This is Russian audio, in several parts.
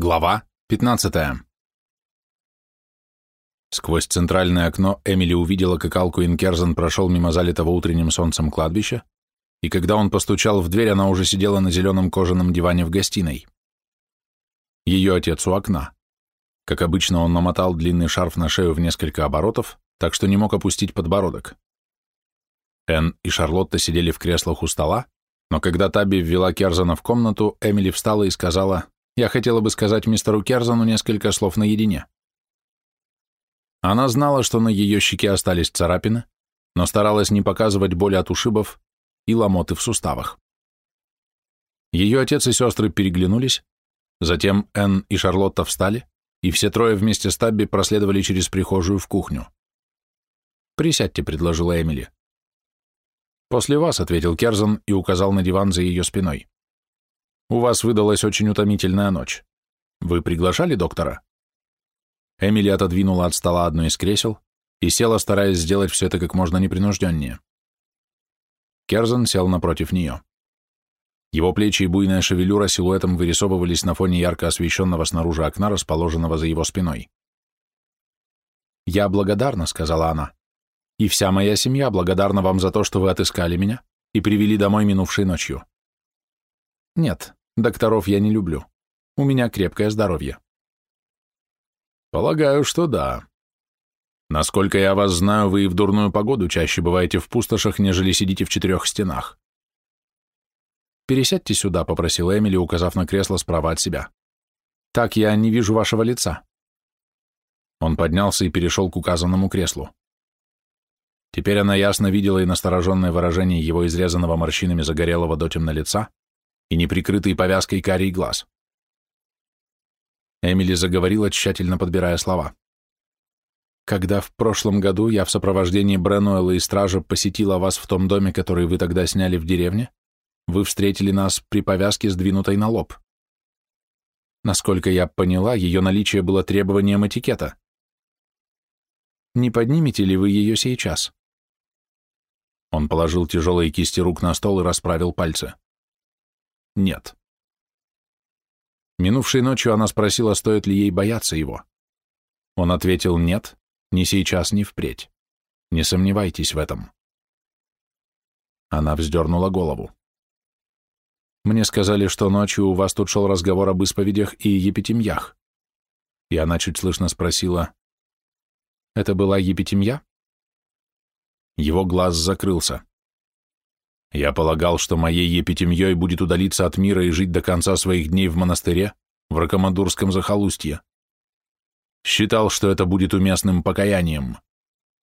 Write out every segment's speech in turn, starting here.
Глава 15. Сквозь центральное окно Эмили увидела, как Алкуин Керзен прошел мимо залитого утренним солнцем кладбища, и когда он постучал в дверь, она уже сидела на зеленом кожаном диване в гостиной. Ее отец у окна. Как обычно, он намотал длинный шарф на шею в несколько оборотов, так что не мог опустить подбородок. Энн и Шарлотта сидели в креслах у стола, но когда Таби ввела Керзена в комнату, Эмили встала и сказала, «Я хотела бы сказать мистеру Керзену несколько слов наедине». Она знала, что на ее щеке остались царапины, но старалась не показывать боли от ушибов и ломоты в суставах. Ее отец и сестры переглянулись, затем Энн и Шарлотта встали, и все трое вместе с Табби проследовали через прихожую в кухню. «Присядьте», — предложила Эмили. «После вас», — ответил Керзан и указал на диван за ее спиной. «У вас выдалась очень утомительная ночь. Вы приглашали доктора?» Эмили отодвинула от стола одно из кресел и села, стараясь сделать все это как можно непринужденнее. Керзан сел напротив нее. Его плечи и буйная шевелюра силуэтом вырисовывались на фоне ярко освещенного снаружи окна, расположенного за его спиной. «Я благодарна», — сказала она и вся моя семья благодарна вам за то, что вы отыскали меня и привели домой минувшей ночью. Нет, докторов я не люблю. У меня крепкое здоровье. Полагаю, что да. Насколько я вас знаю, вы и в дурную погоду чаще бываете в пустошах, нежели сидите в четырех стенах. «Пересядьте сюда», — попросила Эмили, указав на кресло справа от себя. «Так я не вижу вашего лица». Он поднялся и перешел к указанному креслу. Теперь она ясно видела и настороженное выражение его изрезанного морщинами загорелого дотемно лица и неприкрытый повязкой карий глаз. Эмили заговорила, тщательно подбирая слова. «Когда в прошлом году я в сопровождении Бренуэлла и стража посетила вас в том доме, который вы тогда сняли в деревне, вы встретили нас при повязке, сдвинутой на лоб. Насколько я поняла, ее наличие было требованием этикета. Не поднимете ли вы ее сейчас?» Он положил тяжелые кисти рук на стол и расправил пальцы. Нет. Минувшей ночью она спросила, стоит ли ей бояться его. Он ответил «нет, ни сейчас, ни впредь. Не сомневайтесь в этом». Она вздернула голову. «Мне сказали, что ночью у вас тут шел разговор об исповедях и епитемьях». И она чуть слышно спросила, «Это была епитемья?» Его глаз закрылся. Я полагал, что моей епитемьей будет удалиться от мира и жить до конца своих дней в монастыре, в Ракомадурском захолустье. Считал, что это будет уместным покаянием,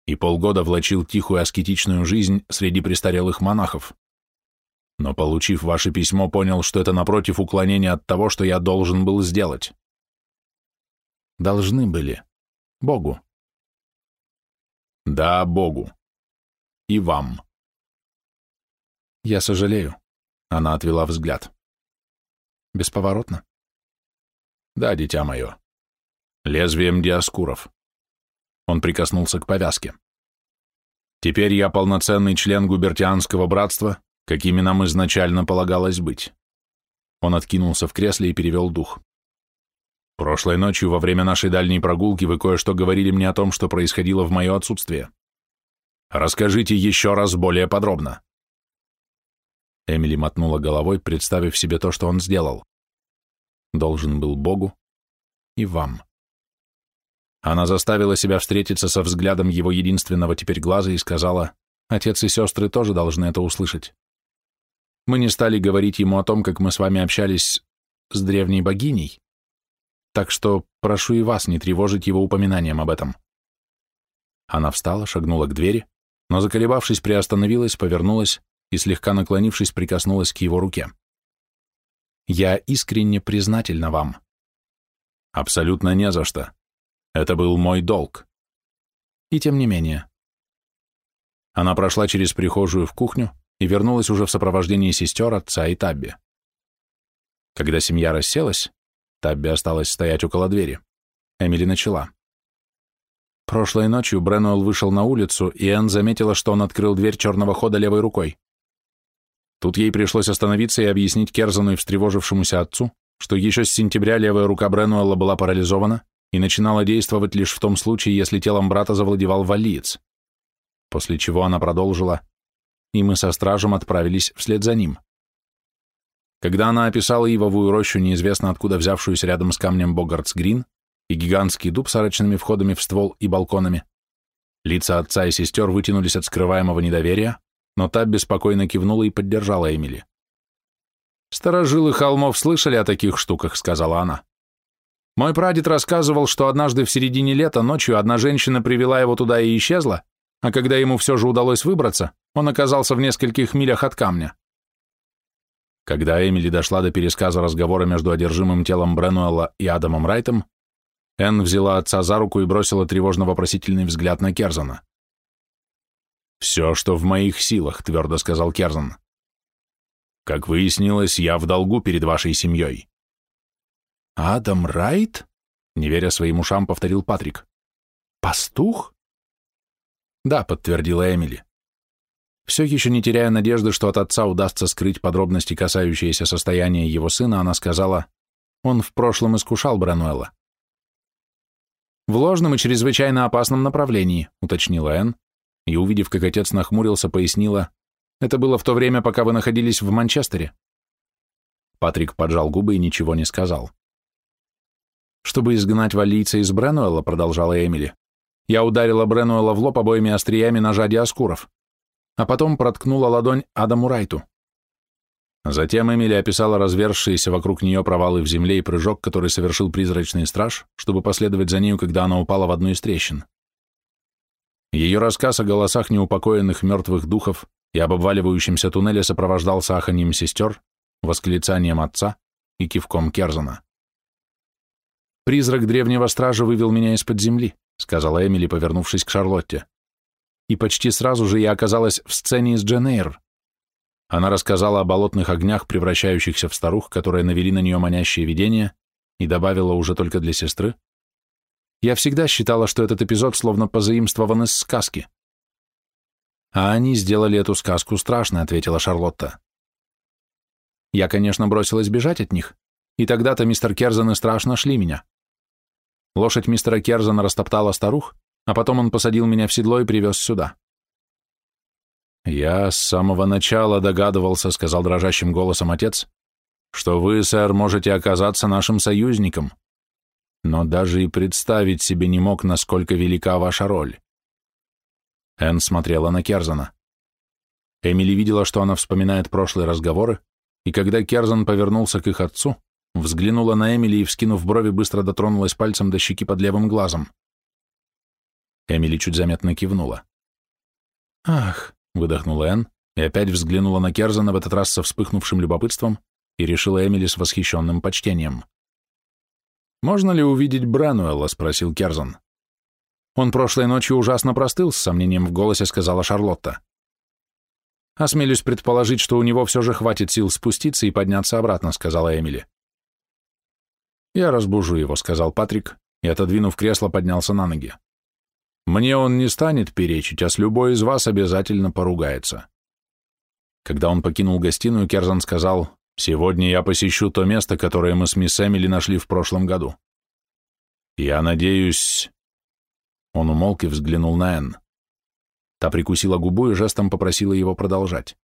и полгода влачил тихую аскетичную жизнь среди престарелых монахов. Но, получив ваше письмо, понял, что это напротив уклонения от того, что я должен был сделать. Должны были. Богу. Да, Богу и вам. Я сожалею. Она отвела взгляд. Бесповоротно? Да, дитя мое. Лезвием диаскуров. Он прикоснулся к повязке. Теперь я полноценный член губертианского братства, какими нам изначально полагалось быть. Он откинулся в кресле и перевел дух. Прошлой ночью во время нашей дальней прогулки вы кое-что говорили мне о том, что происходило в мое отсутствие. Расскажите еще раз более подробно. Эмили мотнула головой, представив себе то, что он сделал. Должен был Богу и вам. Она заставила себя встретиться со взглядом его единственного теперь глаза и сказала, «Отец и сестры тоже должны это услышать. Мы не стали говорить ему о том, как мы с вами общались с древней богиней, так что прошу и вас не тревожить его упоминанием об этом». Она встала, шагнула к двери, но, заколебавшись, приостановилась, повернулась и, слегка наклонившись, прикоснулась к его руке. «Я искренне признательна вам». «Абсолютно не за что. Это был мой долг». «И тем не менее». Она прошла через прихожую в кухню и вернулась уже в сопровождении сестер, отца и Табби. Когда семья расселась, Табби осталась стоять около двери. Эмили начала. Прошлой ночью Бренуэлл вышел на улицу, и Энн заметила, что он открыл дверь черного хода левой рукой. Тут ей пришлось остановиться и объяснить Керзану и встревожившемуся отцу, что еще с сентября левая рука Бренуэлла была парализована и начинала действовать лишь в том случае, если телом брата завладевал валиец. После чего она продолжила, и мы со стражем отправились вслед за ним. Когда она описала ивовую рощу, неизвестно откуда взявшуюся рядом с камнем Богартс-Грин, и гигантский дуб с арочными входами в ствол и балконами, лица отца и сестер вытянулись от скрываемого недоверия, но та беспокойно кивнула и поддержала Эмили. «Старожилы холмов слышали о таких штуках», — сказала она. «Мой прадед рассказывал, что однажды в середине лета ночью одна женщина привела его туда и исчезла, а когда ему все же удалось выбраться, он оказался в нескольких милях от камня». Когда Эмили дошла до пересказа разговора между одержимым телом Бренуэлла и Адамом Райтом, Энн взяла отца за руку и бросила тревожно-вопросительный взгляд на Керзана. «Все, что в моих силах», — твердо сказал Керзан. «Как выяснилось, я в долгу перед вашей семьей». «Адам Райт?» — не веря своим ушам, повторил Патрик. «Пастух?» «Да», — подтвердила Эмили. Все еще не теряя надежды, что от отца удастся скрыть подробности, касающиеся состояния его сына, она сказала, он в прошлом искушал Брануэла. «В ложном и чрезвычайно опасном направлении», — уточнила Энн, и, увидев, как отец нахмурился, пояснила, «Это было в то время, пока вы находились в Манчестере». Патрик поджал губы и ничего не сказал. «Чтобы изгнать валийца из Бренуэлла», — продолжала Эмили, «я ударила Бренуэлла в лоб обоими остриями ножа Диаскуров, а потом проткнула ладонь Адаму Райту». Затем Эмили описала разверзшиеся вокруг нее провалы в земле и прыжок, который совершил призрачный страж, чтобы последовать за нею, когда она упала в одну из трещин. Ее рассказ о голосах неупокоенных мертвых духов и об обваливающемся туннеле сопровождался аханьем сестер, восклицанием отца и кивком Керзана. «Призрак древнего стража вывел меня из-под земли», сказала Эмили, повернувшись к Шарлотте. «И почти сразу же я оказалась в сцене из Дженейр, она рассказала о болотных огнях, превращающихся в старух, которые навели на нее манящее видение, и добавила уже только для сестры. Я всегда считала, что этот эпизод словно позаимствован из сказки. А они сделали эту сказку страшной, ответила Шарлотта. Я, конечно, бросилась бежать от них, и тогда-то мистер Керзан и страшно нашли меня. Лошадь мистера Керзана растоптала старух, а потом он посадил меня в седло и привез сюда. «Я с самого начала догадывался», — сказал дрожащим голосом отец, «что вы, сэр, можете оказаться нашим союзником, но даже и представить себе не мог, насколько велика ваша роль». Энн смотрела на Керзана. Эмили видела, что она вспоминает прошлые разговоры, и когда Керзан повернулся к их отцу, взглянула на Эмили и, вскинув брови, быстро дотронулась пальцем до щеки под левым глазом. Эмили чуть заметно кивнула. «Ах!» выдохнула Энн и опять взглянула на Керзана, в этот раз со вспыхнувшим любопытством, и решила Эмили с восхищенным почтением. «Можно ли увидеть Бренуэлла?» — спросил Керзан. «Он прошлой ночью ужасно простыл», — с сомнением в голосе сказала Шарлотта. «Осмелюсь предположить, что у него все же хватит сил спуститься и подняться обратно», — сказала Эмили. «Я разбужу его», — сказал Патрик, и, отодвинув кресло, поднялся на ноги. Мне он не станет перечить, а с любой из вас обязательно поругается. Когда он покинул гостиную, Керзан сказал, «Сегодня я посещу то место, которое мы с мисс Эмили нашли в прошлом году. Я надеюсь...» Он умолк и взглянул на Энн. Та прикусила губу и жестом попросила его продолжать.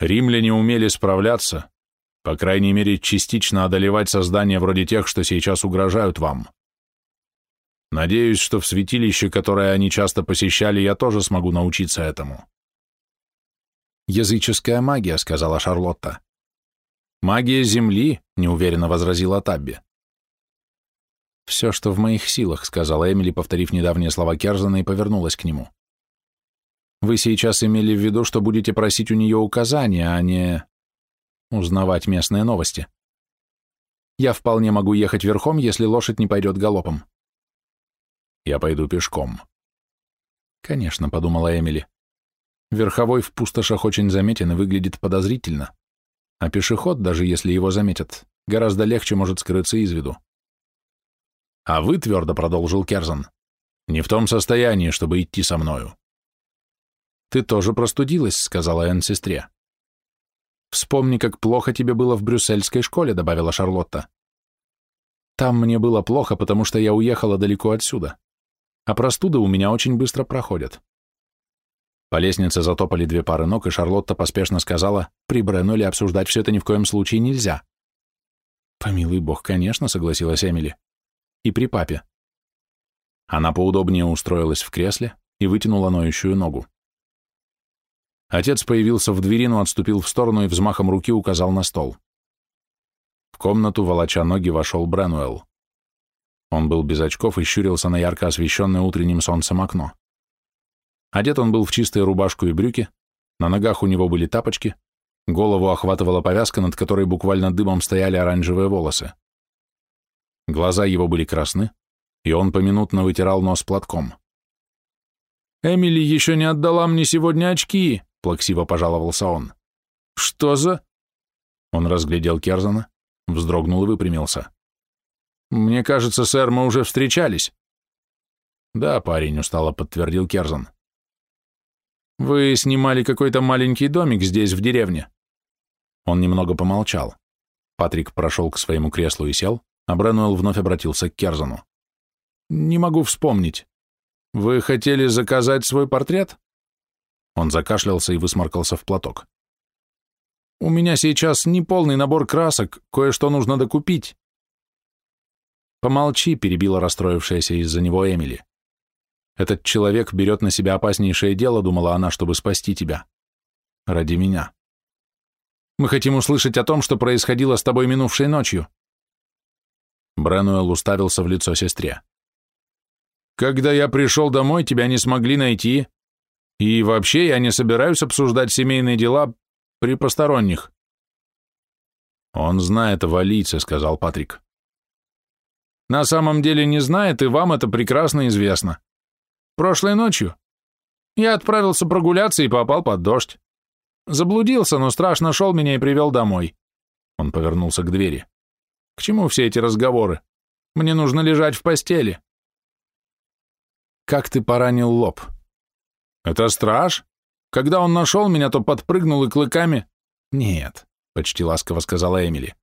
«Римляне умели справляться, по крайней мере, частично одолевать создания вроде тех, что сейчас угрожают вам. Надеюсь, что в святилище, которое они часто посещали, я тоже смогу научиться этому. «Языческая магия», — сказала Шарлотта. «Магия Земли», — неуверенно возразила Табби. «Все, что в моих силах», — сказала Эмили, повторив недавние слова Керзана и повернулась к нему. «Вы сейчас имели в виду, что будете просить у нее указания, а не узнавать местные новости. Я вполне могу ехать верхом, если лошадь не пойдет галопом. Я пойду пешком. Конечно, подумала Эмили. Верховой в пустошах очень заметен и выглядит подозрительно. А пешеход, даже если его заметят, гораздо легче может скрыться из виду. А вы, твердо продолжил Керзан, не в том состоянии, чтобы идти со мною. Ты тоже простудилась, сказала Энн сестре. Вспомни, как плохо тебе было в брюссельской школе, добавила Шарлотта. Там мне было плохо, потому что я уехала далеко отсюда. А простуды у меня очень быстро проходят. По лестнице затопали две пары ног, и Шарлотта поспешно сказала, при Бренноле обсуждать все это ни в коем случае нельзя. «Помилуй бог, конечно», — согласилась Эмили. «И при папе». Она поудобнее устроилась в кресле и вытянула ноющую ногу. Отец появился в двери, но отступил в сторону и взмахом руки указал на стол. В комнату, волоча ноги, вошел Бренуэлл. Он был без очков и щурился на ярко освещенное утренним солнцем окно. Одет он был в чистую рубашку и брюки, на ногах у него были тапочки, голову охватывала повязка, над которой буквально дымом стояли оранжевые волосы. Глаза его были красны, и он поминутно вытирал нос платком. «Эмили еще не отдала мне сегодня очки», — плаксиво пожаловался он. «Что за...» Он разглядел Керзана, вздрогнул и выпрямился. «Мне кажется, сэр, мы уже встречались». «Да, парень», — устало подтвердил Керзан. «Вы снимали какой-то маленький домик здесь, в деревне?» Он немного помолчал. Патрик прошел к своему креслу и сел, а Бренуэлл вновь обратился к Керзану. «Не могу вспомнить. Вы хотели заказать свой портрет?» Он закашлялся и высморкался в платок. «У меня сейчас не полный набор красок, кое-что нужно докупить». «Помолчи», — перебила расстроившаяся из-за него Эмили. «Этот человек берет на себя опаснейшее дело», — думала она, чтобы спасти тебя. «Ради меня». «Мы хотим услышать о том, что происходило с тобой минувшей ночью». Бренуэлл уставился в лицо сестре. «Когда я пришел домой, тебя не смогли найти, и вообще я не собираюсь обсуждать семейные дела при посторонних». «Он знает о валийце», — сказал Патрик. «На самом деле не знает, и вам это прекрасно известно. Прошлой ночью я отправился прогуляться и попал под дождь. Заблудился, но страж нашел меня и привел домой». Он повернулся к двери. «К чему все эти разговоры? Мне нужно лежать в постели». «Как ты поранил лоб?» «Это страж? Когда он нашел меня, то подпрыгнул и клыками...» «Нет», — почти ласково сказала Эмили.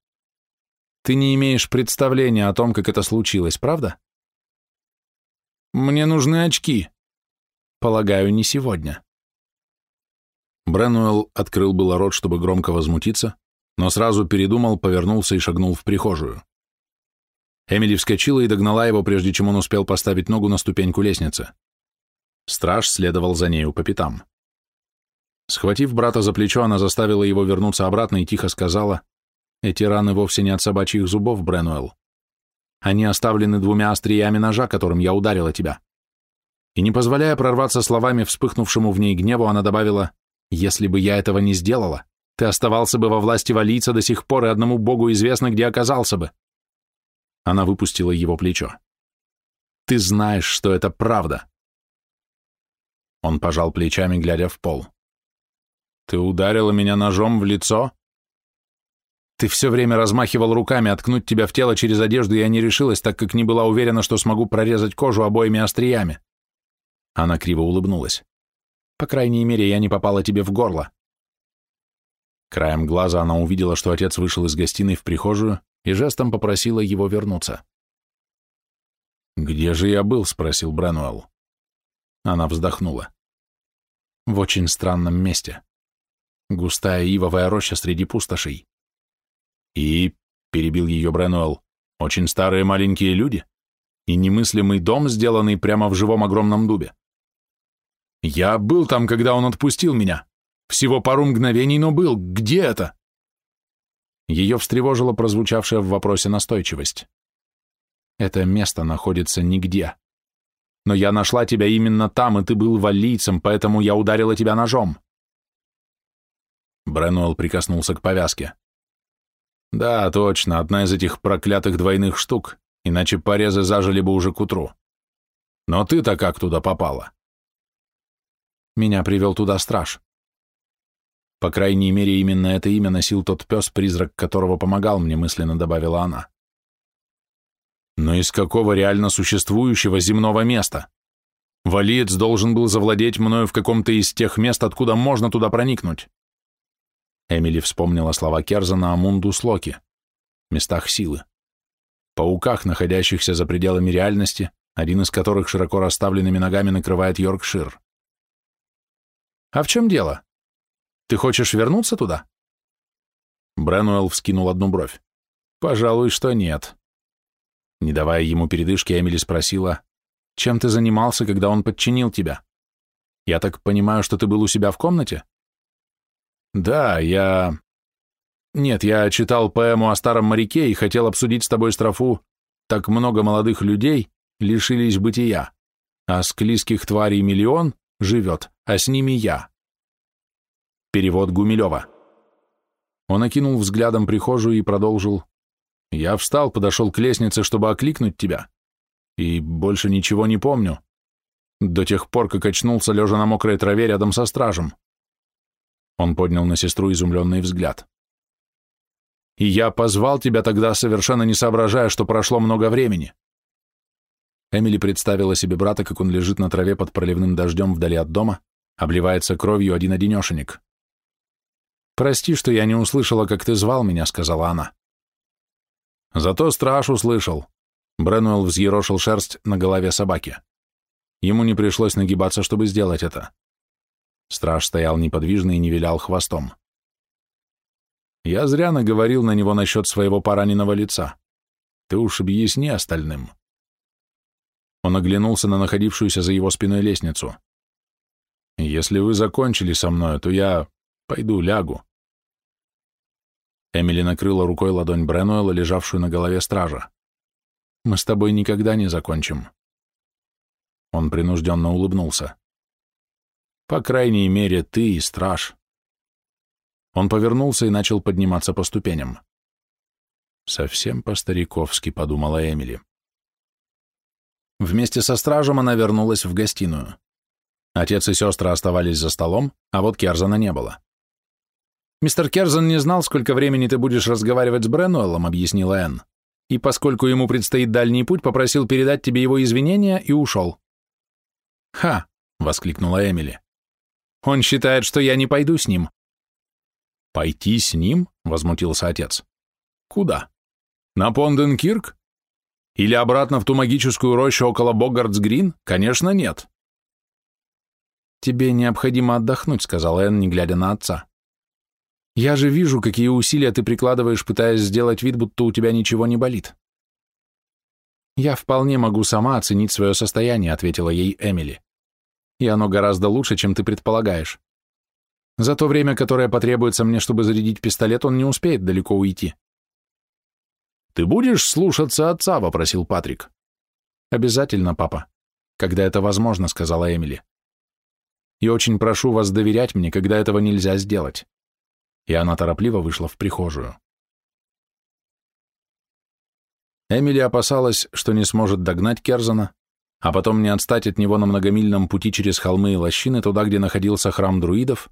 «Ты не имеешь представления о том, как это случилось, правда?» «Мне нужны очки». «Полагаю, не сегодня». Бренуэлл открыл было рот, чтобы громко возмутиться, но сразу передумал, повернулся и шагнул в прихожую. Эмили вскочила и догнала его, прежде чем он успел поставить ногу на ступеньку лестницы. Страж следовал за нею по пятам. Схватив брата за плечо, она заставила его вернуться обратно и тихо сказала, «Эти раны вовсе не от собачьих зубов, Бренуэлл. Они оставлены двумя остриями ножа, которым я ударила тебя». И не позволяя прорваться словами вспыхнувшему в ней гневу, она добавила, «Если бы я этого не сделала, ты оставался бы во власти валийца до сих пор, и одному Богу известно, где оказался бы». Она выпустила его плечо. «Ты знаешь, что это правда». Он пожал плечами, глядя в пол. «Ты ударила меня ножом в лицо?» «Ты все время размахивал руками, откнуть тебя в тело через одежду я не решилась, так как не была уверена, что смогу прорезать кожу обоими остриями». Она криво улыбнулась. «По крайней мере, я не попала тебе в горло». Краем глаза она увидела, что отец вышел из гостиной в прихожую и жестом попросила его вернуться. «Где же я был?» — спросил Бренуэлл. Она вздохнула в очень странном месте. Густая ивовая роща среди пустошей. И, перебил ее Бренуэлл, очень старые маленькие люди и немыслимый дом, сделанный прямо в живом огромном дубе. Я был там, когда он отпустил меня. Всего пару мгновений, но был. Где это? Ее встревожила прозвучавшая в вопросе настойчивость. Это место находится нигде но я нашла тебя именно там, и ты был валлийцем, поэтому я ударила тебя ножом». Бренуэлл прикоснулся к повязке. «Да, точно, одна из этих проклятых двойных штук, иначе порезы зажили бы уже к утру. Но ты-то как туда попала?» Меня привел туда страж. По крайней мере, именно это имя носил тот пес, призрак которого помогал мне, мысленно добавила она. Но из какого реально существующего земного места? Валиец должен был завладеть мною в каком-то из тех мест, откуда можно туда проникнуть. Эмили вспомнила слова Керзана о Мундус Локи, местах силы, пауках, находящихся за пределами реальности, один из которых широко расставленными ногами накрывает Йоркшир. «А в чем дело? Ты хочешь вернуться туда?» Бренуэлл вскинул одну бровь. «Пожалуй, что нет». Не давая ему передышки, Эмили спросила, «Чем ты занимался, когда он подчинил тебя? Я так понимаю, что ты был у себя в комнате?» «Да, я...» «Нет, я читал поэму о старом моряке и хотел обсудить с тобой строфу «Так много молодых людей лишились бытия, а склизких тварей миллион живет, а с ними я». Перевод Гумилева. Он окинул взглядом прихожую и продолжил. «Я встал, подошел к лестнице, чтобы окликнуть тебя, и больше ничего не помню, до тех пор, как очнулся, лежа на мокрой траве рядом со стражем». Он поднял на сестру изумленный взгляд. «И я позвал тебя тогда, совершенно не соображая, что прошло много времени». Эмили представила себе брата, как он лежит на траве под проливным дождем вдали от дома, обливается кровью один-одинешенек. «Прости, что я не услышала, как ты звал меня», — сказала она. Зато страж услышал. Бренуэлл взъерошил шерсть на голове собаки. Ему не пришлось нагибаться, чтобы сделать это. Страж стоял неподвижно и не вилял хвостом. Я зря наговорил на него насчет своего пораненного лица. Ты уж объясни остальным. Он оглянулся на находившуюся за его спиной лестницу. Если вы закончили со мной, то я пойду лягу. Эмили накрыла рукой ладонь Бренуэла, лежавшую на голове стража. Мы с тобой никогда не закончим. Он принужденно улыбнулся. По крайней мере, ты и страж. Он повернулся и начал подниматься по ступеням. Совсем по-стариковски, подумала Эмили. Вместе со стражем она вернулась в гостиную. Отец и сестры оставались за столом, а вот Керзана не было. «Мистер Керзан не знал, сколько времени ты будешь разговаривать с Бренуэллом», — объяснила Энн. «И поскольку ему предстоит дальний путь, попросил передать тебе его извинения и ушел». «Ха!» — воскликнула Эмили. Он считает, что я не пойду с ним». «Пойти с ним?» — возмутился отец. «Куда? На Понденкирк? Или обратно в ту магическую рощу около Богардс-Грин? Конечно, нет». «Тебе необходимо отдохнуть», — сказал Энн, не глядя на отца. «Я же вижу, какие усилия ты прикладываешь, пытаясь сделать вид, будто у тебя ничего не болит». «Я вполне могу сама оценить свое состояние», — ответила ей Эмили и оно гораздо лучше, чем ты предполагаешь. За то время, которое потребуется мне, чтобы зарядить пистолет, он не успеет далеко уйти. «Ты будешь слушаться отца?» — вопросил Патрик. «Обязательно, папа. Когда это возможно», — сказала Эмили. «И очень прошу вас доверять мне, когда этого нельзя сделать». И она торопливо вышла в прихожую. Эмили опасалась, что не сможет догнать Керзана, а потом не отстать от него на многомильном пути через холмы и лощины туда, где находился храм друидов,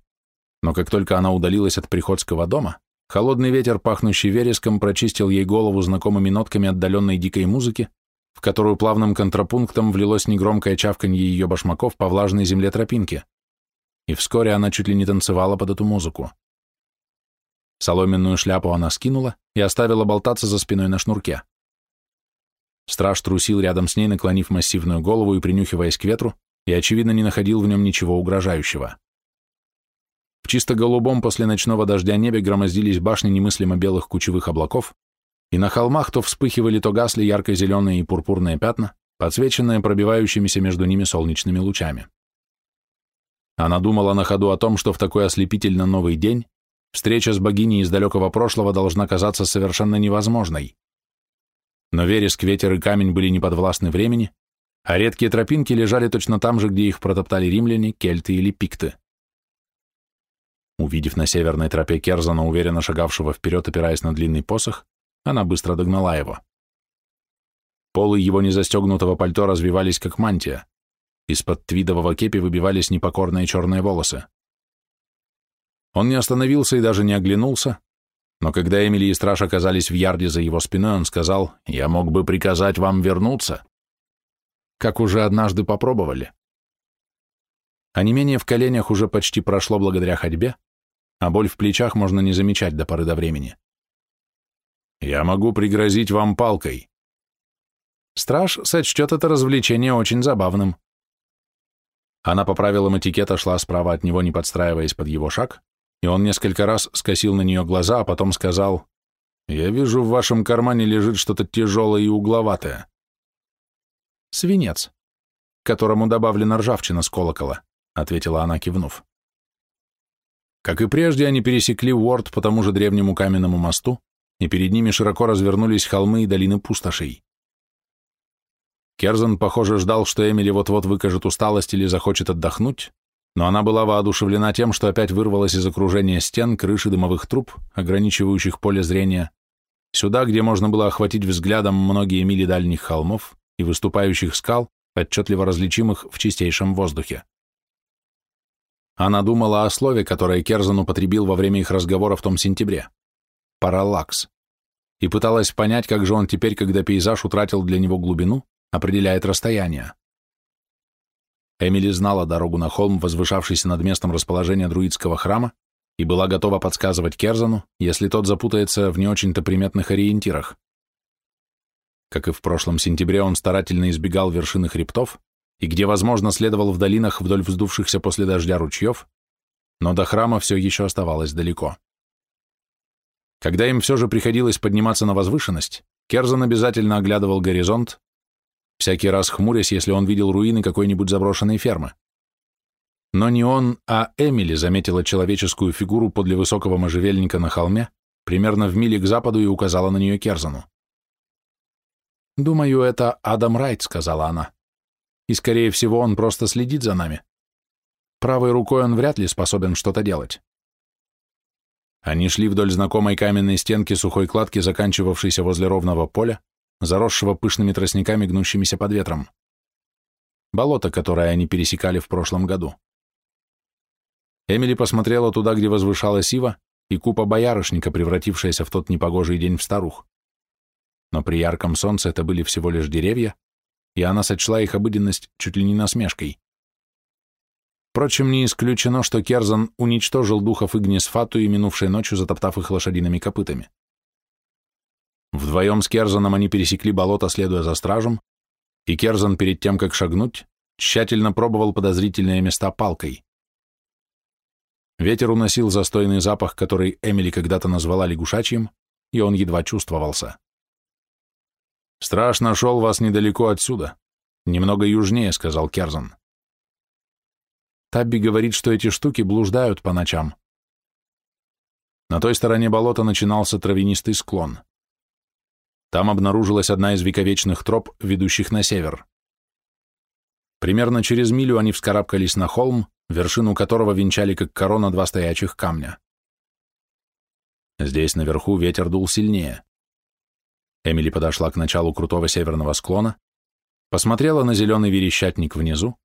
но как только она удалилась от приходского дома, холодный ветер, пахнущий вереском, прочистил ей голову знакомыми нотками отдаленной дикой музыки, в которую плавным контрапунктом влилось негромкое чавканье ее башмаков по влажной земле тропинки, и вскоре она чуть ли не танцевала под эту музыку. Соломенную шляпу она скинула и оставила болтаться за спиной на шнурке. Страж трусил рядом с ней, наклонив массивную голову и принюхиваясь к ветру, и, очевидно, не находил в нем ничего угрожающего. В чисто голубом после ночного дождя небе громоздились башни немыслимо белых кучевых облаков, и на холмах то вспыхивали, то гасли ярко-зеленые и пурпурные пятна, подсвеченные пробивающимися между ними солнечными лучами. Она думала на ходу о том, что в такой ослепительно новый день встреча с богиней из далекого прошлого должна казаться совершенно невозможной. Но вереск, ветер и камень были неподвластны времени, а редкие тропинки лежали точно там же, где их протоптали римляне, кельты или пикты. Увидев на северной тропе Керзана, уверенно шагавшего вперед, опираясь на длинный посох, она быстро догнала его. Полы его незастегнутого пальто развивались, как мантия. Из-под твидового кепи выбивались непокорные черные волосы. Он не остановился и даже не оглянулся, но когда Эмили и Страж оказались в ярде за его спиной, он сказал, «Я мог бы приказать вам вернуться». Как уже однажды попробовали. А не менее в коленях уже почти прошло благодаря ходьбе, а боль в плечах можно не замечать до поры до времени. «Я могу пригрозить вам палкой». Страж сочтет это развлечение очень забавным. Она по правилам этикета шла справа от него, не подстраиваясь под его шаг, и он несколько раз скосил на нее глаза, а потом сказал, «Я вижу, в вашем кармане лежит что-то тяжелое и угловатое». «Свинец, которому добавлена ржавчина с колокола», — ответила она, кивнув. Как и прежде, они пересекли Уорд по тому же древнему каменному мосту, и перед ними широко развернулись холмы и долины пустошей. Керзан, похоже, ждал, что Эмили вот-вот выкажет усталость или захочет отдохнуть, но она была воодушевлена тем, что опять вырвалась из окружения стен, крыши дымовых труб, ограничивающих поле зрения, сюда, где можно было охватить взглядом многие мили дальних холмов и выступающих скал, отчетливо различимых в чистейшем воздухе. Она думала о слове, которое Керзан употребил во время их разговора в том сентябре. Параллакс. И пыталась понять, как же он теперь, когда пейзаж утратил для него глубину, определяет расстояние. Эмили знала дорогу на холм, возвышавшийся над местом расположения друидского храма, и была готова подсказывать Керзану, если тот запутается в не очень-то приметных ориентирах. Как и в прошлом сентябре, он старательно избегал вершины хребтов, и где, возможно, следовал в долинах вдоль вздувшихся после дождя ручьев, но до храма все еще оставалось далеко. Когда им все же приходилось подниматься на возвышенность, Керзан обязательно оглядывал горизонт, всякий раз хмурясь, если он видел руины какой-нибудь заброшенной фермы. Но не он, а Эмили заметила человеческую фигуру подле высокого можжевельника на холме, примерно в миле к западу и указала на нее Керзану. «Думаю, это Адам Райт», — сказала она и, скорее всего, он просто следит за нами. Правой рукой он вряд ли способен что-то делать. Они шли вдоль знакомой каменной стенки сухой кладки, заканчивавшейся возле ровного поля, заросшего пышными тростниками, гнущимися под ветром. Болото, которое они пересекали в прошлом году. Эмили посмотрела туда, где возвышалась ива, и купа боярышника, превратившаяся в тот непогожий день в старух. Но при ярком солнце это были всего лишь деревья, и она сочла их обыденность чуть ли не насмешкой. Впрочем, не исключено, что Керзан уничтожил духов Игнис Фату и минувшей ночью затоптав их лошадиными копытами. Вдвоем с Керзаном они пересекли болото, следуя за стражем, и Керзан перед тем, как шагнуть, тщательно пробовал подозрительные места палкой. Ветер уносил застойный запах, который Эмили когда-то назвала лягушачьим, и он едва чувствовался. «Страж нашел вас недалеко отсюда. Немного южнее», — сказал Керзан. Табби говорит, что эти штуки блуждают по ночам. На той стороне болота начинался травянистый склон. Там обнаружилась одна из вековечных троп, ведущих на север. Примерно через милю они вскарабкались на холм, вершину которого венчали как корона два стоячих камня. Здесь наверху ветер дул сильнее. Эмили подошла к началу крутого северного склона, посмотрела на зеленый верещатник внизу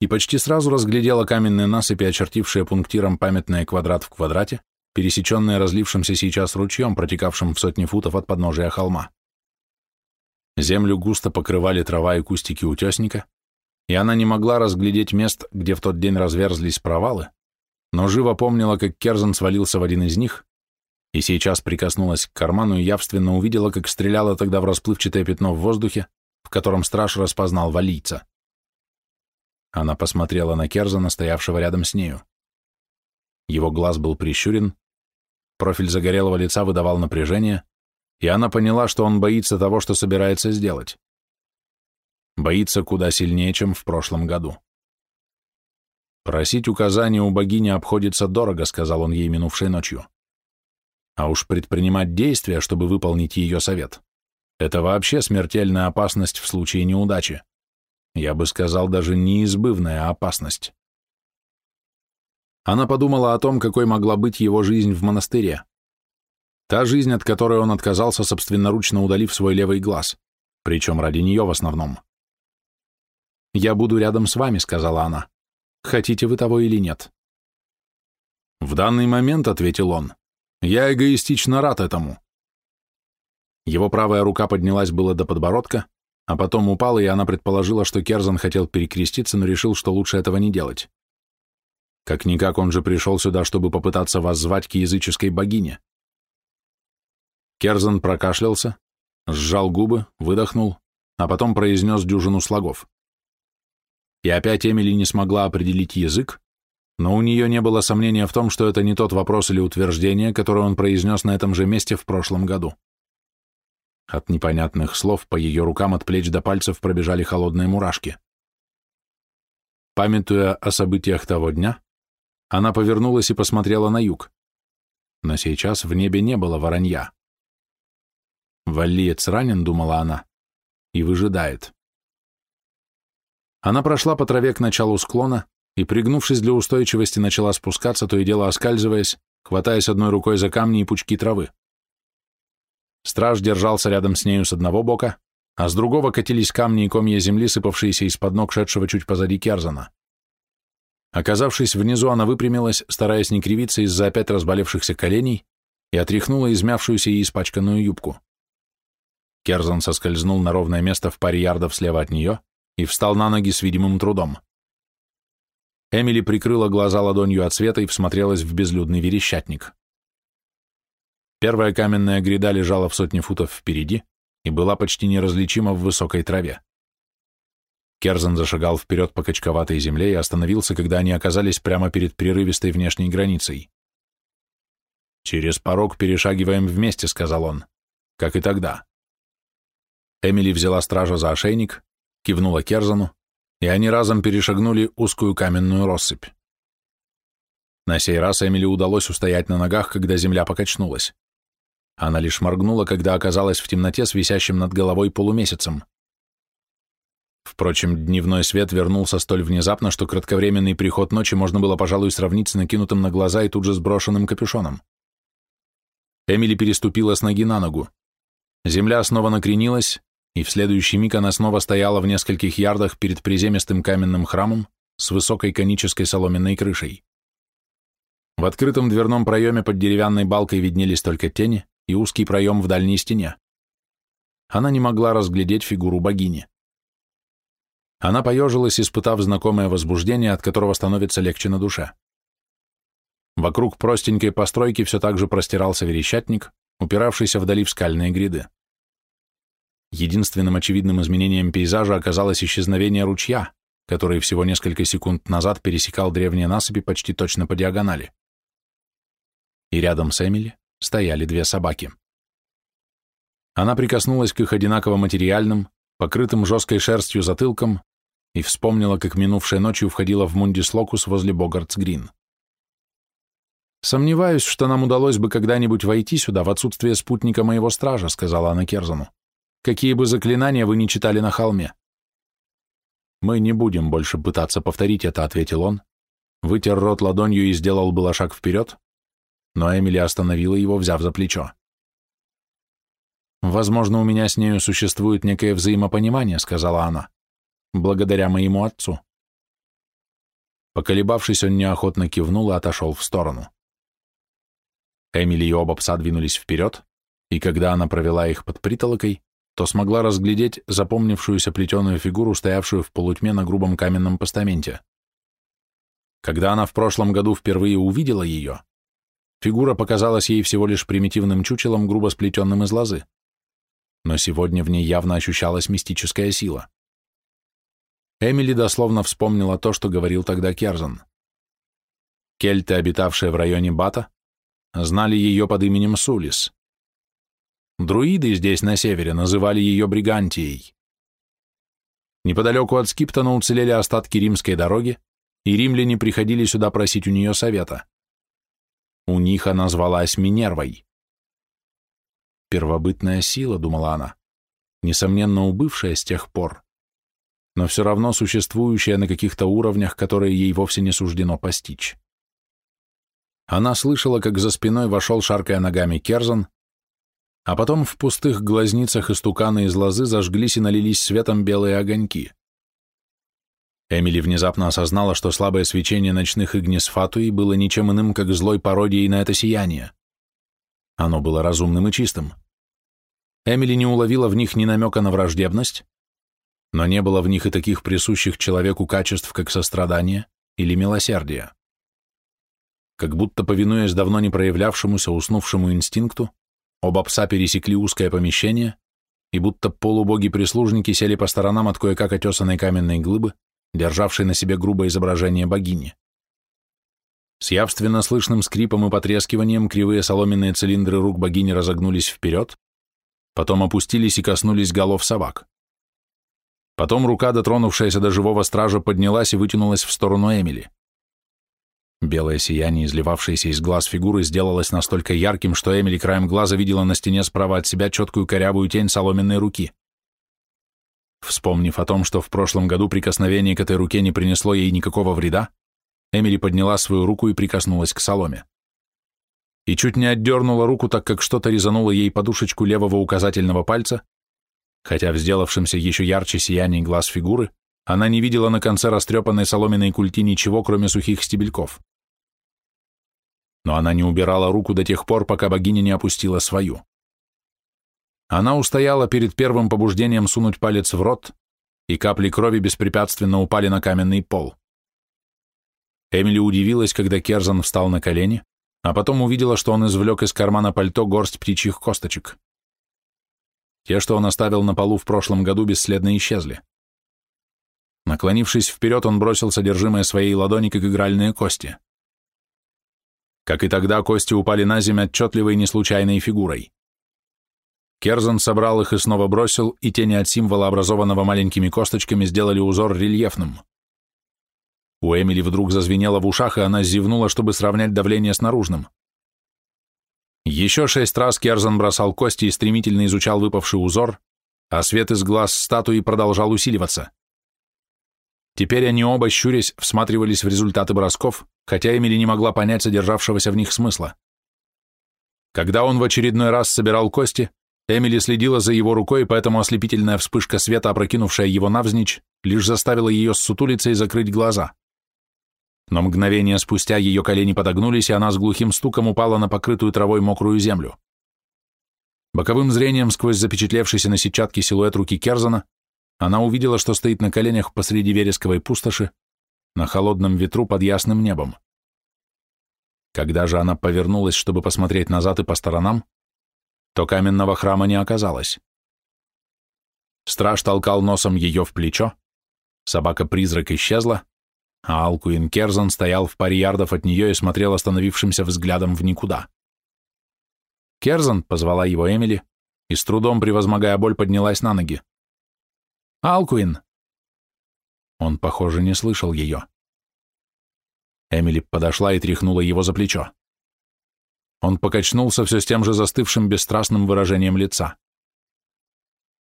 и почти сразу разглядела каменные насыпи, очертившие пунктиром памятное квадрат в квадрате, пересеченные разлившимся сейчас ручьем, протекавшим в сотни футов от подножия холма. Землю густо покрывали трава и кустики утесника, и она не могла разглядеть мест, где в тот день разверзлись провалы, но живо помнила, как Керзан свалился в один из них, и сейчас прикоснулась к карману и явственно увидела, как стреляло тогда в расплывчатое пятно в воздухе, в котором страж распознал валийца. Она посмотрела на Керзана, стоявшего рядом с нею. Его глаз был прищурен, профиль загорелого лица выдавал напряжение, и она поняла, что он боится того, что собирается сделать. Боится куда сильнее, чем в прошлом году. «Просить указания у богини обходится дорого», — сказал он ей минувшей ночью. А уж предпринимать действия, чтобы выполнить ее совет, это вообще смертельная опасность в случае неудачи. Я бы сказал, даже неизбывная опасность. Она подумала о том, какой могла быть его жизнь в монастыре. Та жизнь, от которой он отказался, собственноручно удалив свой левый глаз, причем ради нее в основном. «Я буду рядом с вами», — сказала она. «Хотите вы того или нет?» «В данный момент», — ответил он, я эгоистично рад этому. Его правая рука поднялась было до подбородка, а потом упала, и она предположила, что Керзан хотел перекреститься, но решил, что лучше этого не делать. Как-никак он же пришел сюда, чтобы попытаться воззвать к языческой богине. Керзан прокашлялся, сжал губы, выдохнул, а потом произнес дюжину слогов. И опять Эмили не смогла определить язык, но у нее не было сомнения в том, что это не тот вопрос или утверждение, которое он произнес на этом же месте в прошлом году. От непонятных слов по ее рукам от плеч до пальцев пробежали холодные мурашки. Памятуя о событиях того дня, она повернулась и посмотрела на юг. Но сейчас в небе не было воронья. «Валиец ранен», — думала она, — «и выжидает». Она прошла по траве к началу склона и, пригнувшись для устойчивости, начала спускаться, то и дело оскальзываясь, хватаясь одной рукой за камни и пучки травы. Страж держался рядом с нею с одного бока, а с другого катились камни и комья земли, сыпавшиеся из-под ног шедшего чуть позади Керзана. Оказавшись внизу, она выпрямилась, стараясь не кривиться из-за опять разболевшихся коленей, и отряхнула измявшуюся и испачканную юбку. Керзан соскользнул на ровное место в паре ярдов слева от нее и встал на ноги с видимым трудом. Эмили прикрыла глаза ладонью от света и всмотрелась в безлюдный верещатник. Первая каменная гряда лежала в сотне футов впереди и была почти неразличима в высокой траве. Керзан зашагал вперед по качковатой земле и остановился, когда они оказались прямо перед прерывистой внешней границей. «Через порог перешагиваем вместе», — сказал он, — «как и тогда». Эмили взяла стража за ошейник, кивнула Керзану, и они разом перешагнули узкую каменную россыпь. На сей раз Эмили удалось устоять на ногах, когда земля покачнулась. Она лишь моргнула, когда оказалась в темноте с висящим над головой полумесяцем. Впрочем, дневной свет вернулся столь внезапно, что кратковременный приход ночи можно было, пожалуй, сравнить с накинутым на глаза и тут же сброшенным капюшоном. Эмили переступила с ноги на ногу. Земля снова накренилась, и в следующий миг она снова стояла в нескольких ярдах перед приземистым каменным храмом с высокой конической соломенной крышей. В открытом дверном проеме под деревянной балкой виднелись только тени, и узкий проем в дальней стене. Она не могла разглядеть фигуру богини. Она поежилась, испытав знакомое возбуждение, от которого становится легче на душе. Вокруг простенькой постройки все так же простирался верещатник, упиравшийся вдали в скальные гряды. Единственным очевидным изменением пейзажа оказалось исчезновение ручья, который всего несколько секунд назад пересекал древние насыпи почти точно по диагонали. И рядом с Эмили стояли две собаки. Она прикоснулась к их одинаково материальным, покрытым жесткой шерстью затылкам и вспомнила, как минувшей ночью входила в Мундис Локус возле Богартс-Грин. «Сомневаюсь, что нам удалось бы когда-нибудь войти сюда в отсутствие спутника моего стража», сказала она Керзану. «Какие бы заклинания вы ни читали на холме». «Мы не будем больше пытаться повторить это», — ответил он, вытер рот ладонью и сделал было шаг вперед, но Эмили остановила его, взяв за плечо. «Возможно, у меня с нею существует некое взаимопонимание», — сказала она, — «благодаря моему отцу». Поколебавшись, он неохотно кивнул и отошел в сторону. Эмили и оба пса двинулись вперед, и когда она провела их под притолокой, то смогла разглядеть запомнившуюся плетеную фигуру, стоявшую в полутьме на грубом каменном постаменте. Когда она в прошлом году впервые увидела ее, Фигура показалась ей всего лишь примитивным чучелом, грубо сплетенным из лозы. Но сегодня в ней явно ощущалась мистическая сила. Эмили дословно вспомнила то, что говорил тогда Керзан. Кельты, обитавшие в районе Бата, знали ее под именем Сулис. Друиды здесь, на севере, называли ее Бригантией. Неподалеку от Скиптона уцелели остатки римской дороги, и римляне приходили сюда просить у нее совета. У них она звалась Минервой. Первобытная сила, думала она, несомненно убывшая с тех пор, но все равно существующая на каких-то уровнях, которые ей вовсе не суждено постичь. Она слышала, как за спиной вошел, шаркая ногами, Керзан, а потом в пустых глазницах истукана из лозы зажглись и налились светом белые огоньки. Эмили внезапно осознала, что слабое свечение ночных игнис Фатуи было ничем иным, как злой пародией на это сияние. Оно было разумным и чистым. Эмили не уловила в них ни намека на враждебность, но не было в них и таких присущих человеку качеств, как сострадание или милосердие. Как будто повинуясь давно не проявлявшемуся уснувшему инстинкту, оба пса пересекли узкое помещение и будто полубоги-прислужники сели по сторонам от кое-как отесанной каменной глыбы, державшей на себе грубое изображение богини. С явственно слышным скрипом и потрескиванием кривые соломенные цилиндры рук богини разогнулись вперед, потом опустились и коснулись голов собак. Потом рука, дотронувшаяся до живого стража, поднялась и вытянулась в сторону Эмили. Белое сияние, изливавшееся из глаз фигуры, сделалось настолько ярким, что Эмили краем глаза видела на стене справа от себя четкую корявую тень соломенной руки. Вспомнив о том, что в прошлом году прикосновение к этой руке не принесло ей никакого вреда, Эмили подняла свою руку и прикоснулась к соломе. И чуть не отдернула руку, так как что-то резануло ей подушечку левого указательного пальца, хотя в сделавшемся еще ярче сиянии глаз фигуры она не видела на конце растрепанной соломенной культи ничего, кроме сухих стебельков но она не убирала руку до тех пор, пока богиня не опустила свою. Она устояла перед первым побуждением сунуть палец в рот, и капли крови беспрепятственно упали на каменный пол. Эмили удивилась, когда Керзан встал на колени, а потом увидела, что он извлек из кармана пальто горсть птичьих косточек. Те, что он оставил на полу в прошлом году, бесследно исчезли. Наклонившись вперед, он бросил содержимое своей ладони, как игральные кости. Как и тогда, кости упали на землю отчетливой неслучайной фигурой. Керзан собрал их и снова бросил, и тени от символа, образованного маленькими косточками, сделали узор рельефным. У Эмили вдруг зазвенело в ушах, и она зевнула, чтобы сравнять давление с наружным. Еще шесть раз Керзан бросал кости и стремительно изучал выпавший узор, а свет из глаз статуи продолжал усиливаться. Теперь они оба, щурясь, всматривались в результаты бросков, хотя Эмили не могла понять содержавшегося в них смысла. Когда он в очередной раз собирал кости, Эмили следила за его рукой, поэтому ослепительная вспышка света, опрокинувшая его навзничь, лишь заставила ее ссутулиться и закрыть глаза. Но мгновение спустя ее колени подогнулись, и она с глухим стуком упала на покрытую травой мокрую землю. Боковым зрением сквозь запечатлевшийся на сетчатке силуэт руки Керзана она увидела, что стоит на коленях посреди вересковой пустоши, на холодном ветру под ясным небом. Когда же она повернулась, чтобы посмотреть назад и по сторонам, то каменного храма не оказалось. Страж толкал носом ее в плечо, собака-призрак исчезла, а Алкуин Керзан стоял в паре ярдов от нее и смотрел остановившимся взглядом в никуда. «Керзан!» — позвала его Эмили, и с трудом, превозмогая боль, поднялась на ноги. Алкуин!» Он, похоже, не слышал ее. Эмили подошла и тряхнула его за плечо. Он покачнулся все с тем же застывшим бесстрастным выражением лица.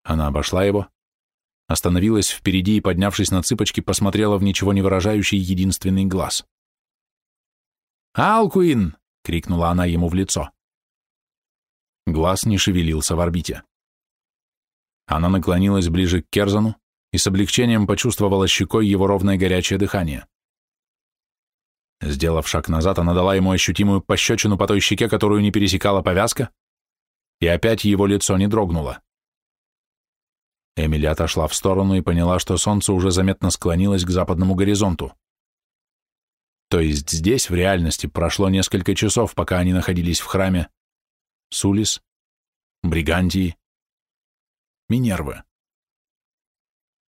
Она обошла его, остановилась впереди и, поднявшись на цыпочки, посмотрела в ничего не выражающий единственный глаз. «Алкуин!» — крикнула она ему в лицо. Глаз не шевелился в орбите. Она наклонилась ближе к Керзану и с облегчением почувствовала щекой его ровное горячее дыхание. Сделав шаг назад, она дала ему ощутимую пощечину по той щеке, которую не пересекала повязка, и опять его лицо не дрогнуло. Эмили отошла в сторону и поняла, что солнце уже заметно склонилось к западному горизонту. То есть здесь, в реальности, прошло несколько часов, пока они находились в храме Сулис, Бригантии Минервы.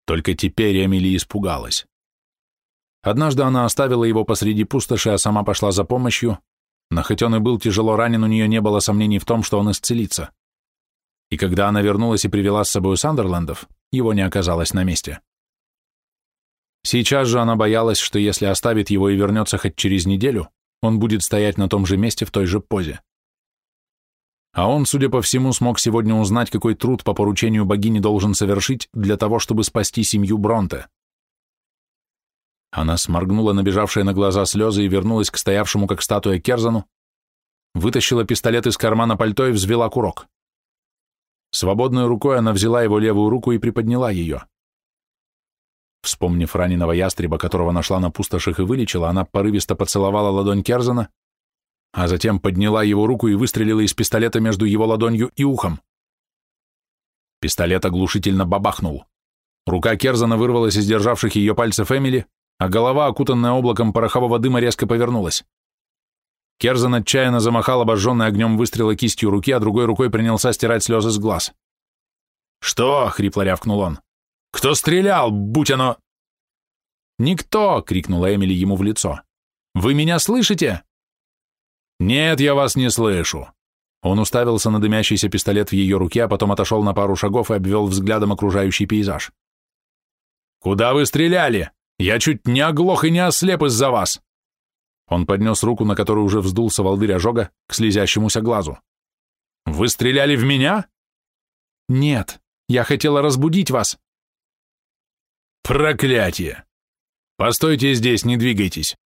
Только теперь Эмили испугалась. Однажды она оставила его посреди пустоши, а сама пошла за помощью, но хоть он и был тяжело ранен, у нее не было сомнений в том, что он исцелится. И когда она вернулась и привела с собой Сандерлендов, его не оказалось на месте. Сейчас же она боялась, что если оставит его и вернется хоть через неделю, он будет стоять на том же месте в той же позе. А он, судя по всему, смог сегодня узнать, какой труд по поручению богини должен совершить для того, чтобы спасти семью Бронте. Она сморгнула набежавшие на глаза слезы и вернулась к стоявшему, как статуя, Керзану, вытащила пистолет из кармана пальто и взвела курок. Свободной рукой она взяла его левую руку и приподняла ее. Вспомнив раненого ястреба, которого нашла на пустошах и вылечила, она порывисто поцеловала ладонь Керзана а затем подняла его руку и выстрелила из пистолета между его ладонью и ухом. Пистолет оглушительно бабахнул. Рука Керзана вырвалась из державших ее пальцев Эмили, а голова, окутанная облаком порохового дыма, резко повернулась. Керзан отчаянно замахал обожженной огнем выстрела кистью руки, а другой рукой принялся стирать слезы с глаз. «Что?» — хрипло рявкнул он. «Кто стрелял, будь оно...» «Никто!» — крикнула Эмили ему в лицо. «Вы меня слышите?» «Нет, я вас не слышу!» Он уставился на дымящийся пистолет в ее руке, а потом отошел на пару шагов и обвел взглядом окружающий пейзаж. «Куда вы стреляли? Я чуть не оглох и не ослеп из-за вас!» Он поднес руку, на которую уже вздулся волдырь ожога, к слезящемуся глазу. «Вы стреляли в меня?» «Нет, я хотела разбудить вас». «Проклятие! Постойте здесь, не двигайтесь!»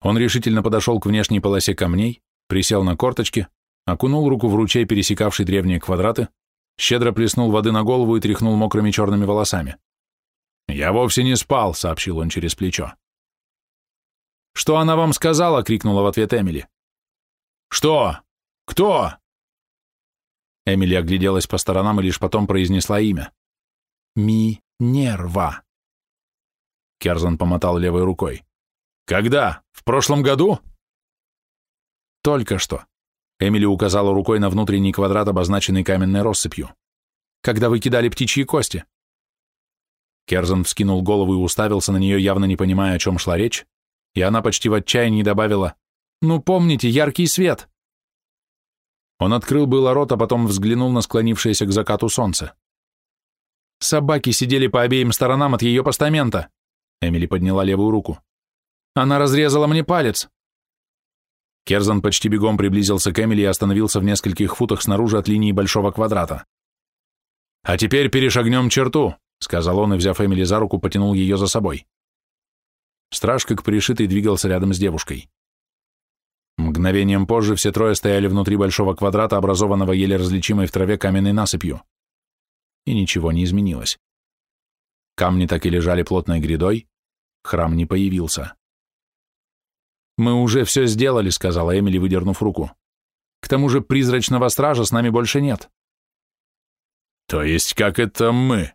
Он решительно подошел к внешней полосе камней, присел на корточки, окунул руку в ручей, пересекавший древние квадраты, щедро плеснул воды на голову и тряхнул мокрыми черными волосами. «Я вовсе не спал», — сообщил он через плечо. «Что она вам сказала?» — крикнула в ответ Эмили. «Что? Кто?» Эмили огляделась по сторонам и лишь потом произнесла имя. «Ми-нерва». Керзан помотал левой рукой. «Когда? В прошлом году?» «Только что». Эмили указала рукой на внутренний квадрат, обозначенный каменной россыпью. «Когда вы кидали птичьи кости?» Керзан вскинул голову и уставился на нее, явно не понимая, о чем шла речь, и она почти в отчаянии добавила «Ну, помните, яркий свет!» Он открыл было рот, а потом взглянул на склонившееся к закату солнце. «Собаки сидели по обеим сторонам от ее постамента!» Эмили подняла левую руку. «Она разрезала мне палец!» Керзан почти бегом приблизился к Эмили и остановился в нескольких футах снаружи от линии большого квадрата. «А теперь перешагнем черту», — сказал он и, взяв Эмили за руку, потянул ее за собой. Страж, как пришитый, двигался рядом с девушкой. Мгновением позже все трое стояли внутри большого квадрата, образованного еле различимой в траве каменной насыпью. И ничего не изменилось. Камни так и лежали плотной грядой, храм не появился. «Мы уже все сделали», — сказала Эмили, выдернув руку. «К тому же призрачного стража с нами больше нет». «То есть как это мы?»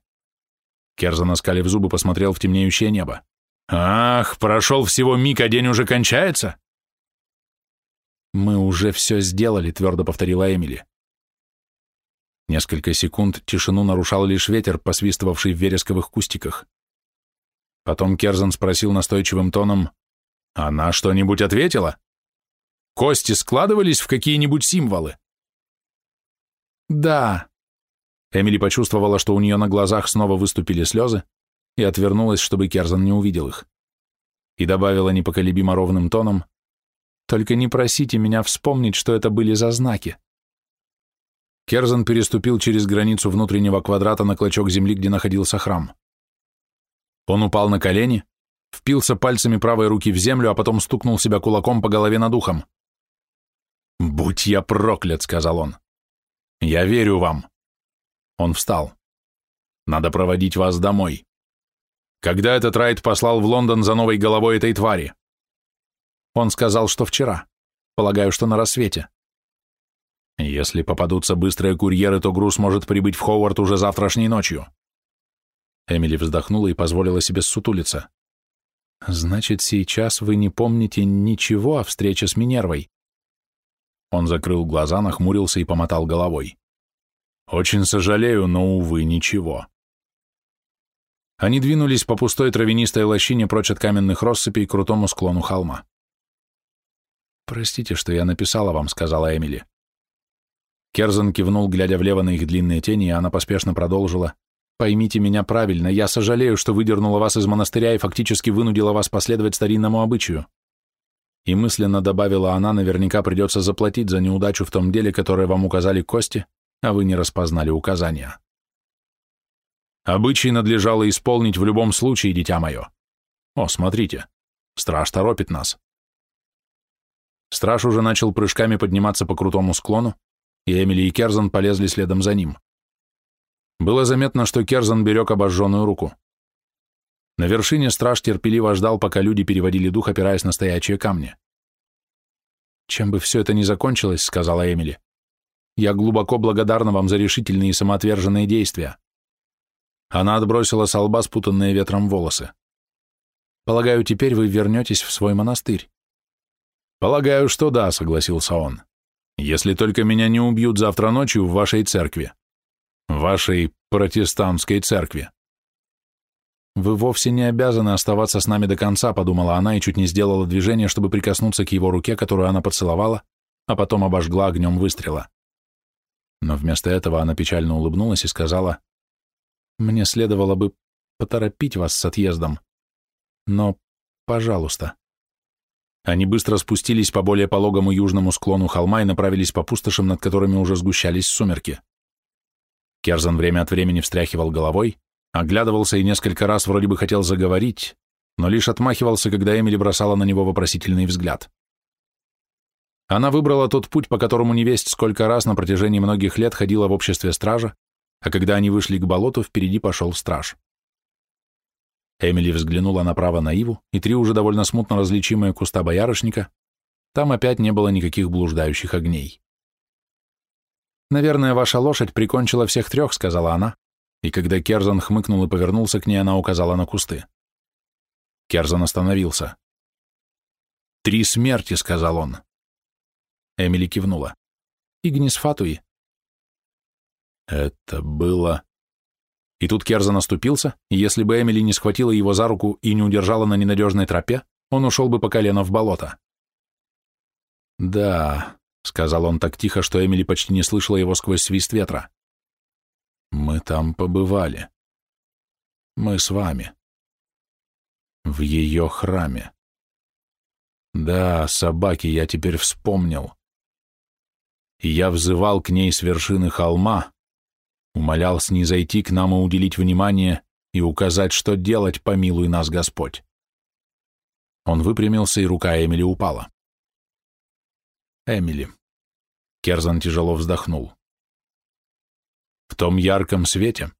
Керзан, оскалив зубы, посмотрел в темнеющее небо. «Ах, прошел всего миг, а день уже кончается?» «Мы уже все сделали», — твердо повторила Эмили. Несколько секунд тишину нарушал лишь ветер, посвистывавший в вересковых кустиках. Потом Керзан спросил настойчивым тоном, «Она что-нибудь ответила? Кости складывались в какие-нибудь символы?» «Да». Эмили почувствовала, что у нее на глазах снова выступили слезы, и отвернулась, чтобы Керзан не увидел их. И добавила непоколебимо ровным тоном, «Только не просите меня вспомнить, что это были за знаки». Керзан переступил через границу внутреннего квадрата на клочок земли, где находился храм. Он упал на колени, впился пальцами правой руки в землю, а потом стукнул себя кулаком по голове над ухом. «Будь я проклят», — сказал он. «Я верю вам». Он встал. «Надо проводить вас домой». Когда этот Райт послал в Лондон за новой головой этой твари? Он сказал, что вчера. Полагаю, что на рассвете. Если попадутся быстрые курьеры, то груз может прибыть в Ховард уже завтрашней ночью. Эмили вздохнула и позволила себе ссутулиться. Значит, сейчас вы не помните ничего о встрече с Минервой? Он закрыл глаза, нахмурился и помотал головой. Очень сожалею, но, увы, ничего. Они двинулись по пустой травянистой лощине прочь от каменных россыпей к крутому склону холма. «Простите, что я написала вам», — сказала Эмили. Керзан кивнул, глядя влево на их длинные тени, и она поспешно продолжила. «Поймите меня правильно, я сожалею, что выдернула вас из монастыря и фактически вынудила вас последовать старинному обычаю». И мысленно добавила она, наверняка придется заплатить за неудачу в том деле, которое вам указали кости, а вы не распознали указания. Обычай надлежало исполнить в любом случае, дитя мое. О, смотрите, страж торопит нас. Страж уже начал прыжками подниматься по крутому склону, и Эмили и Керзан полезли следом за ним. Было заметно, что Керзан берег обожженную руку. На вершине страж терпеливо ждал, пока люди переводили дух, опираясь на стоячие камни. «Чем бы все это ни закончилось», — сказала Эмили, — «я глубоко благодарна вам за решительные и самоотверженные действия. Она отбросила с лба спутанные ветром волосы. «Полагаю, теперь вы вернетесь в свой монастырь». «Полагаю, что да», — согласился он. «Если только меня не убьют завтра ночью в вашей церкви. Вашей протестантской церкви». «Вы вовсе не обязаны оставаться с нами до конца», — подумала она и чуть не сделала движение, чтобы прикоснуться к его руке, которую она поцеловала, а потом обожгла огнем выстрела. Но вместо этого она печально улыбнулась и сказала, «Мне следовало бы поторопить вас с отъездом, но, пожалуйста». Они быстро спустились по более пологому южному склону холма и направились по пустошам, над которыми уже сгущались сумерки. Керзан время от времени встряхивал головой, Оглядывался и несколько раз вроде бы хотел заговорить, но лишь отмахивался, когда Эмили бросала на него вопросительный взгляд. Она выбрала тот путь, по которому невесть сколько раз на протяжении многих лет ходила в обществе стража, а когда они вышли к болоту, впереди пошел страж. Эмили взглянула направо на Иву, и три уже довольно смутно различимые куста боярышника, там опять не было никаких блуждающих огней. «Наверное, ваша лошадь прикончила всех трех», — сказала она, и когда Керзан хмыкнул и повернулся к ней, она указала на кусты. Керзан остановился. «Три смерти», — сказал он. Эмили кивнула. «Игнис Фатуи». Это было... И тут Керзан оступился, и если бы Эмили не схватила его за руку и не удержала на ненадежной тропе, он ушел бы по колено в болото. «Да», — сказал он так тихо, что Эмили почти не слышала его сквозь свист ветра. Мы там побывали. Мы с вами. В ее храме. Да, собаки, я теперь вспомнил. И я взывал к ней с вершины холма, умолял снизойти к нам и уделить внимание и указать, что делать, помилуй нас Господь. Он выпрямился, и рука Эмили упала. Эмили. Керзан тяжело вздохнул в том ярком свете.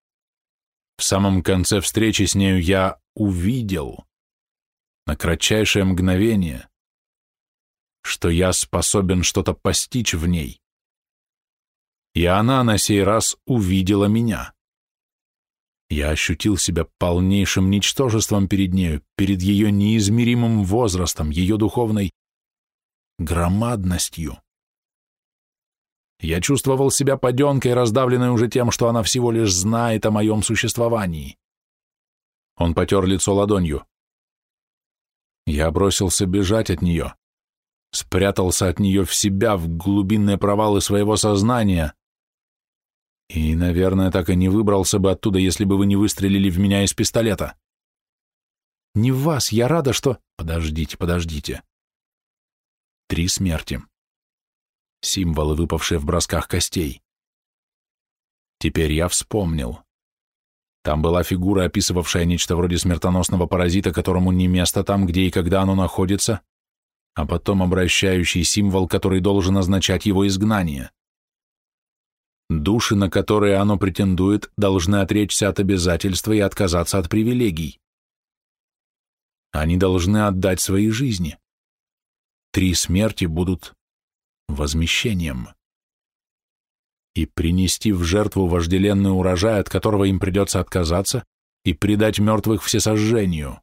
В самом конце встречи с нею я увидел, на кратчайшее мгновение, что я способен что-то постичь в ней. И она на сей раз увидела меня. Я ощутил себя полнейшим ничтожеством перед нею, перед ее неизмеримым возрастом, ее духовной громадностью. Я чувствовал себя поденкой, раздавленной уже тем, что она всего лишь знает о моем существовании. Он потер лицо ладонью. Я бросился бежать от нее, спрятался от нее в себя, в глубинные провалы своего сознания. И, наверное, так и не выбрался бы оттуда, если бы вы не выстрелили в меня из пистолета. Не в вас, я рада, что... Подождите, подождите. Три смерти символы, выпавшие в бросках костей. Теперь я вспомнил. Там была фигура, описывавшая нечто вроде смертоносного паразита, которому не место там, где и когда оно находится, а потом обращающий символ, который должен означать его изгнание. Души, на которые оно претендует, должны отречься от обязательства и отказаться от привилегий. Они должны отдать свои жизни. Три смерти будут возмещением и принести в жертву вожделенный урожай, от которого им придется отказаться, и предать мертвых всесожжению.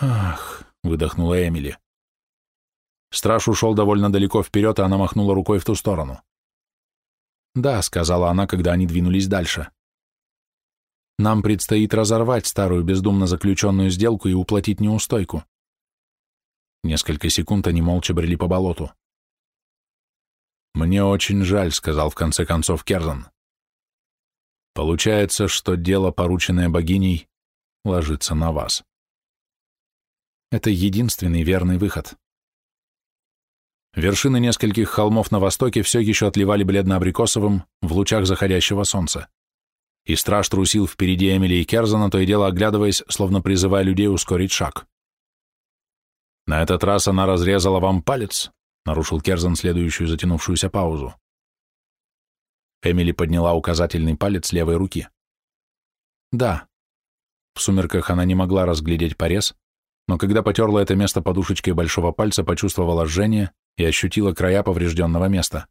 «Ах!» — выдохнула Эмили. Страж ушел довольно далеко вперед, и она махнула рукой в ту сторону. «Да», — сказала она, когда они двинулись дальше. «Нам предстоит разорвать старую бездумно заключенную сделку и уплатить неустойку». Несколько секунд они молча брели по болоту. «Мне очень жаль», — сказал в конце концов Керзан. «Получается, что дело, порученное богиней, ложится на вас. Это единственный верный выход». Вершины нескольких холмов на востоке все еще отливали бледно-абрикосовым в лучах заходящего солнца. И страж трусил впереди Эмили и Керзана, то и дело оглядываясь, словно призывая людей ускорить шаг. «На этот раз она разрезала вам палец?» нарушил Керзан следующую затянувшуюся паузу. Эмили подняла указательный палец левой руки. Да. В сумерках она не могла разглядеть порез, но когда потерла это место подушечкой большого пальца, почувствовала жжение и ощутила края поврежденного места.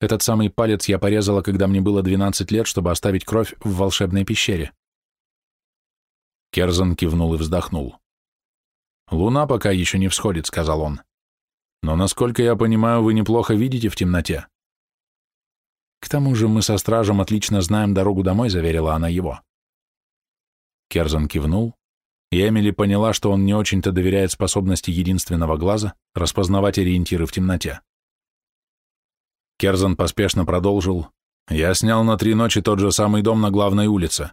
Этот самый палец я порезала, когда мне было 12 лет, чтобы оставить кровь в волшебной пещере. Керзан кивнул и вздохнул. Луна пока еще не всходит, сказал он. Но, насколько я понимаю, вы неплохо видите в темноте. К тому же мы со стражем отлично знаем дорогу домой, заверила она его. Керзан кивнул, и Эмили поняла, что он не очень-то доверяет способности единственного глаза распознавать ориентиры в темноте. Керзан поспешно продолжил. «Я снял на три ночи тот же самый дом на главной улице.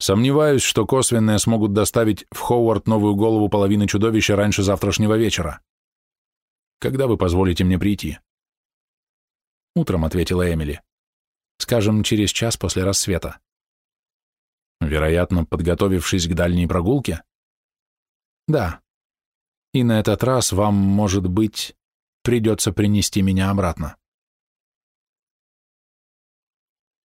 Сомневаюсь, что косвенные смогут доставить в Ховард новую голову половины чудовища раньше завтрашнего вечера. Когда вы позволите мне прийти?» «Утром», — ответила Эмили. «Скажем, через час после рассвета». Вероятно, подготовившись к дальней прогулке? Да. И на этот раз вам, может быть, придется принести меня обратно.